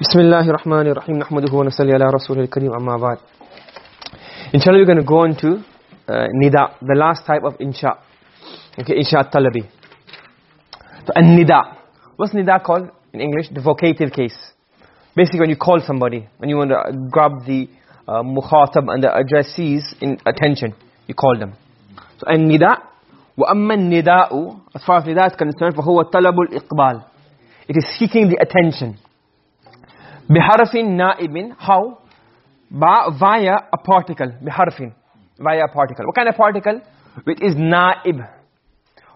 بسم الله الرحمن الرحيم نحمده ونصلي على رسوله الكريم أما بعد Inshallah we're going to go into uh, nida the last type of insha okay insha talabi so an nida what's nida called in English the vocative case basically when you call somebody when you want to grab the uh, mukhatab and the addressees in attention you call them so an nida wa amma nida'u as far as nida is concerned fa huwa talabul iqbal it is seeking the attention biharfin na'ibin how? Ba via a particle. biharfin via a particle. What kind of particle? Which is na'ib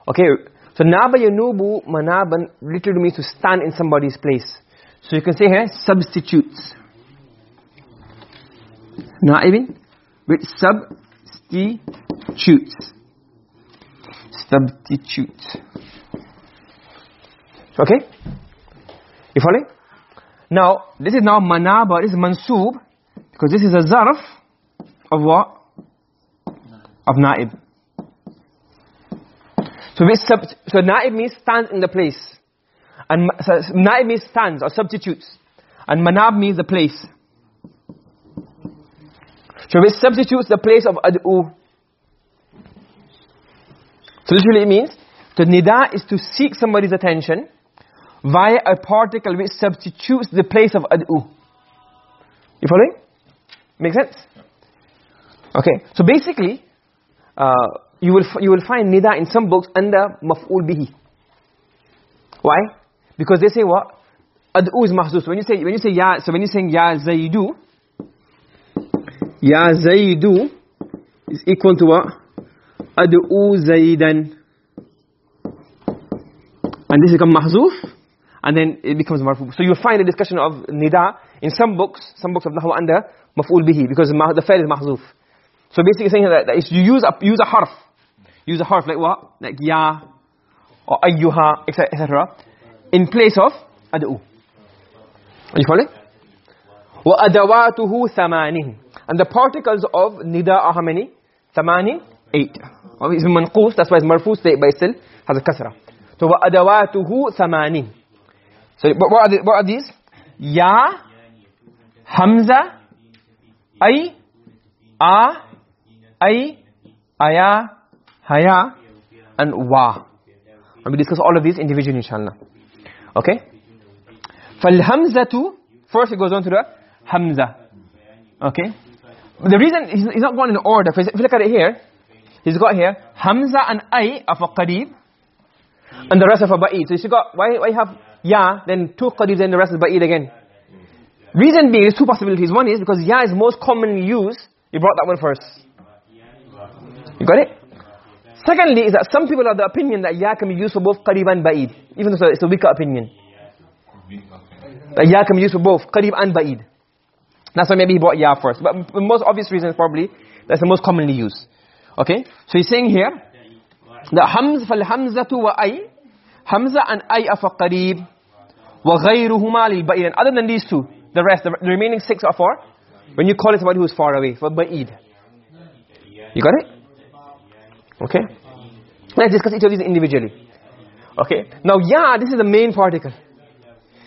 okay. So naba yanubu manaban literally means to stand in somebody's place. So you can say here substitutes. na'ibin with substitutes. Substitutes okay. You following now this is now manaba this is mansoob because this is a zarf of what? Of naib. So this so naib means stands in the place. And so naib means stands or substitutes. And manab means the place. So this substitutes the place of ad'u. So literally it means the nida is to seek somebody's attention via a particle which substitutes the place of ad'u you following? Make sense? Okay so basically uh, you will you will find nida in some books under maf'ul bihi. Why? Because they say what? Ad'u is mahzuf so when you say when you say ya so when you saying ya zaidu ya zaidu is equal to what? Ad'u zaidan and this is becomes mahzuf and then it becomes marfu so you'll find a discussion of nida in some books some books of nahwa under maf'ul bihi because the fa'il is mahzuf. So basically saying that, that you use a use a harf. Use a harf like what? Like ya or ayyuha etc in place of ad'u. Are you following? Wa adawatuhu thamanin and the particles of nida are how many? Thamanin eight. Obviously manqus that's why it's marfu state it still has a kasra. So wa adawatuhu thamanin so what are, the, what are these? Ya hamza ay a ay aya haya and wa. And we discuss all of these individually inshallah. Okay? Hamzatu first it goes on to the hamza. Okay? The reason he's, he's not going in order. If you look at it here he's got here hamza and ay are for qareeb and the rest are for ba'id. So you got why why have ya then two qareeb then the rest is ba'id again. Reason being there's two possibilities. One is because ya is most commonly used. You brought that one first. You got it? Secondly is that some people have the opinion that ya can be used for both qareeb and ba'id. Even though it's a weaker opinion. That ya can be used for both qareeb and ba'id. That's why maybe he brought ya first. But the most obvious reason is probably that's the most commonly used. Okay? So he's saying here the hamz fal hamzatu wa ay hamza and ay are for ba'id other than these two the rest the, the remaining six are for? When you call it somebody who's far away for ba'id. You got it? Okay. Let's discuss each of these individually. Okay. Now ya this is the main particle.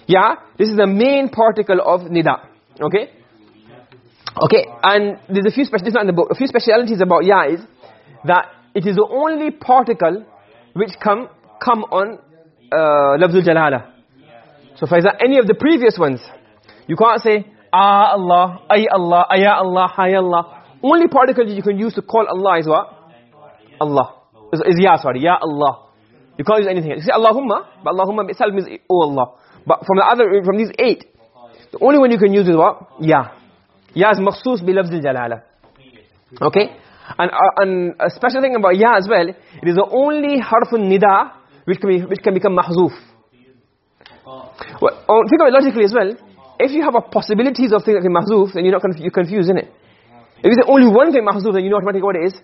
Ya this is the main particle of nida. Okay? Okay and there's a few special this not in the book. A few specialities about ya is that it is the only particle which come come on uh, lafzul jalala so example any of the previous ones you can't say ah allah ay allah aya allah hay allah. Only particle you can use to call allah is what? Allah. Is, is ya sorry ya allah. You can't use anything else. you say allahumma but allahumma itself means oh allah. But from the other from these eight the only one you can use is what? Ya. Ya is makhsus bi lafz jalala. Okay? And uh, and a special thing about ya as well it is the only harf nida which can be, which can become mahzuf well, oh, think of it logically as well. If you have a possibilities of things can mahzuf then you're not conf you confused in it if it's only one thing mahzuf then you know automatically what it is.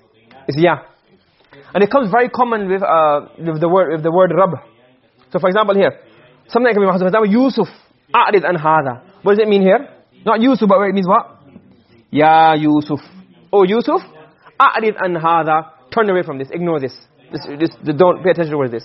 It's ya. And it comes very common with uh with the word with the word rabb so for example here. Something can be mahzuf example yusuf. A'rid an hadha. What does it mean here? Not yusuf but it means what? Ya yusuf. Oh yusuf? A'rid an hadha. Turn away from this. Ignore this. This, this don't pay attention to this.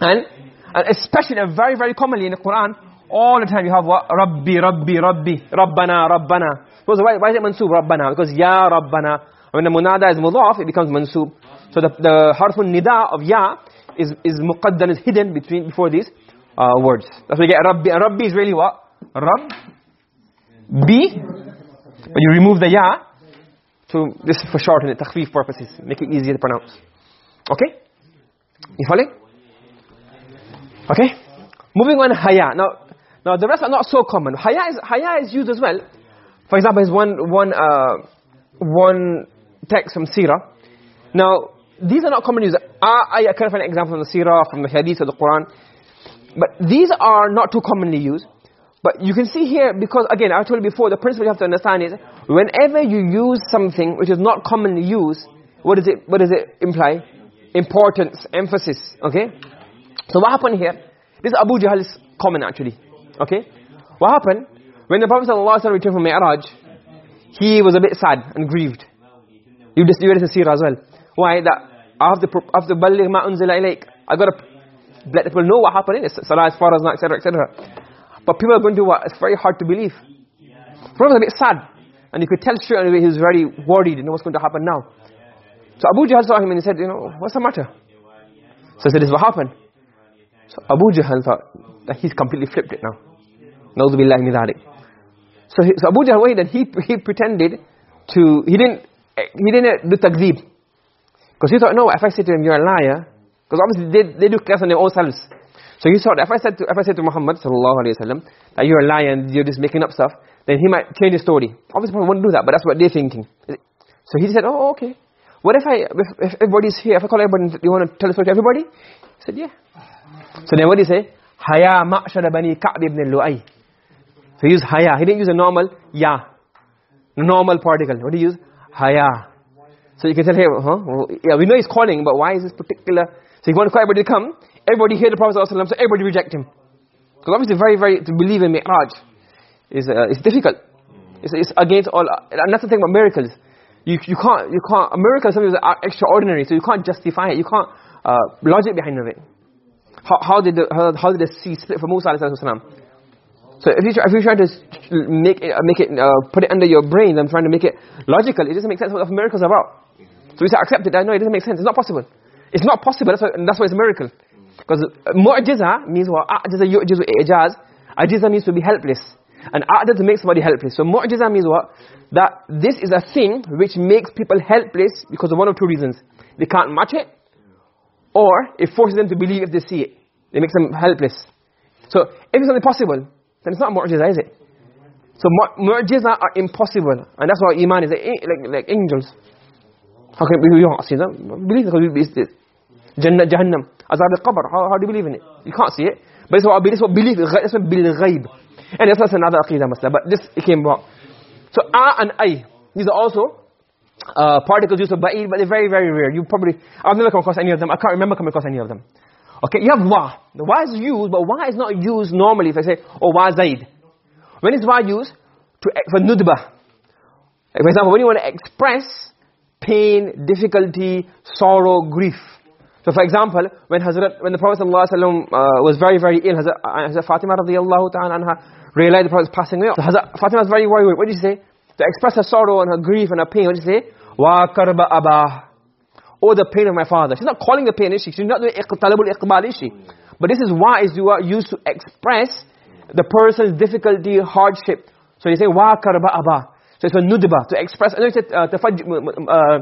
And and especially and very very commonly in the quran all the time you have what rabbi rabbi rabbi rabbana rabbana. So why why is it mansub rabbana? Because ya rabbana. When the munada is mudaf it becomes mansub. So the the harfun nida of ya is is muqaddam is hidden between before these uh, words. That's why you get rabbi and rabbi is really what? Rabb but you remove the ya to this is for shorten it takhfif purposes make it easier to pronounce. Okay? You following okay? Moving on haya. Now now the rest are not so common. Haya is haya is used as well. For example is one one uh one text from sirah. Now these are not common used I, I kind of an example from the sirah from the hadith of the quran. But these are not too commonly used. But you can see here because again I told you before the principle you have to understand is whenever you use something which is not commonly used what does it what does it imply? Importance emphasis okay so what happened here? This is Abu Jahl's comment actually. Okay? What happened? When the prophet wasallam returned from mi'raj he was a bit sad and grieved. You just read the seerah as well. Why? That after after balligh ma unzila ilayk i got to let people know what happened is salah as far as not etc etc but people are going to what? It's very hard to believe. Prophet was a bit sad. And you could tell straight away he was very worried you know what's going to happen now. So abu jahl saw him and he said you know what's the matter? So he said this is what happened so abu jahl thought that he's completely flipped it now Nauzu billahi min dhalik. So, he, so Abu Jahl, what he did, he, he pretended to, he didn't, he didn't do takdeeb. Because he thought, no, if I say to him, you're a liar, because obviously they, they do class on their own selves. So he thought, if I said to, if I said to Muhammad, sallallahu that you're a liar and you're just making up stuff, then he might change his story. Obviously, he won't do that, but that's what they're thinking. So he said, oh, okay. What if I, if, if everybody's here, if I call everybody, you want to tell the story to everybody? He said, yeah. So then what did he say? Haya ma'shara bani Ka'b ibn Lu'ay. So he used haya. He didn't use a normal ya. Normal particle. What did he use? Haya. So you can tell him, huh? Well, yeah, we know he's calling, but why is this particular? So he wanted everybody to come. Everybody hear the Prophet ﷺ, so everybody reject him. Because obviously very, very, to believe in Mi'raj is uh, it's difficult. It's, it's against all, and that's the thing about miracles. You, you can't, you can't, a miracle is something that's extraordinary, so you can't justify it. You can't, uh, logic behind it. How, how did the, how, how did the sea split for Musa salam? So if you try, if you try to make it, make it uh, put it under your brain, I'm trying to make it logical. It doesn't make sense what miracles are about. So we say accept it. I know it doesn't make sense. It's not possible. It's not possible. That's why, that's why it's a miracle. Because mu'jiza means what? A'jiza yu'jizu i'jaz. Ajiza means to be helpless. And a'jiza to make somebody helpless. So mu'jiza means what? That this is a thing which makes people helpless because of one of two reasons. They can't match it or it forces them to believe if they see it. It makes them helpless. So if it's something possible, then it's not mu'jiza, is it? So mu'jiza are impossible. And that's why iman is like, eh, like, like angels. How can you not see them? Believe it. Jannah, Jahannam, Azab al-Qabr. How, how do you believe in it? You can't see it. But it's what, it's what belief, it's what bil ghaib. this was another aqidah masla. But this came about. So a and ay, these are also uh, particles used for ba'id, but they're very, very rare. You probably, I've never come across any of them. I can't remember coming across any of them. Okay, you have wa. The wa is used, but wa is not used normally if I say, oh, wa zaid. When is wa used? To, for nudba. For example, when you want to express pain, difficulty, sorrow, grief. So for example, when Hazrat, when the Prophet ﷺ, uh, was very, very ill, Hazrat, uh, Hazrat Fatima radiallahu ta'ala anha realized the Prophet was passing away. So Hazrat Fatima was very worried. What did she say? To express her sorrow and her grief and her pain, what did she say? Wa karba abah. Oh, the pain of my father. She's not calling the pain, is she? She's not doing talabul iqbal, is she? But this is why is you are used to express the person's difficulty, hardship. So you say, wa karba abah. So it's a nudba, to express, and it's uh, uh,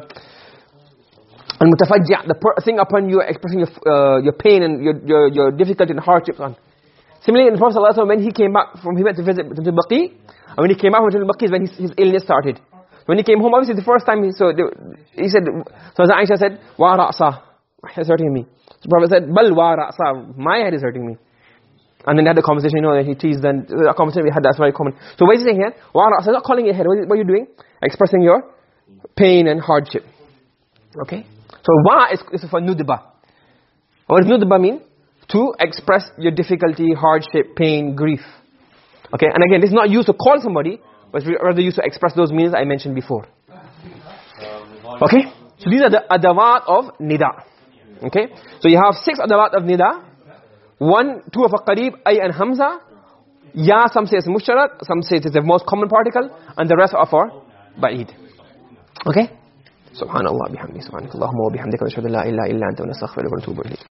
al-mutafajji' the thing upon you expressing your, uh, your pain and your, your, your difficulty and hardships on. Similarly, in the Prophet ﷺ, when he came back from, he went to visit to Baqi, and when he came back from Baqi is when his, his illness started. When he came home, obviously the first time, he, so he said, so the Aisha said, wa ra'sa, it's hurting me. The Prophet said, bal wa ra'sa, my head is hurting me. And then they had a conversation, you know, he teased, and a conversation we had, that's very common. So what is he saying here? Wa ra'sa, not calling your head, what are you doing? Expressing your pain and hardship. Okay? So wa is, is for nudba. What does nudba mean? To express your difficulty, hardship, pain, grief. Okay, and again, this is not used to call somebody, but rather used to express those meanings I mentioned before. Okay, so these are the adawat of nida. Okay, so you have six adawat of nida. One, two of a qareeb, ay and hamza. Ya, some say it's mushtarak, some say it is the most common particle, and the rest are for ba'id. Okay? سبحان الله بحمده سبحانك اللهم وبحمدك نشهد لا إله إلا أنت ونستغفرك ونتوب إليك.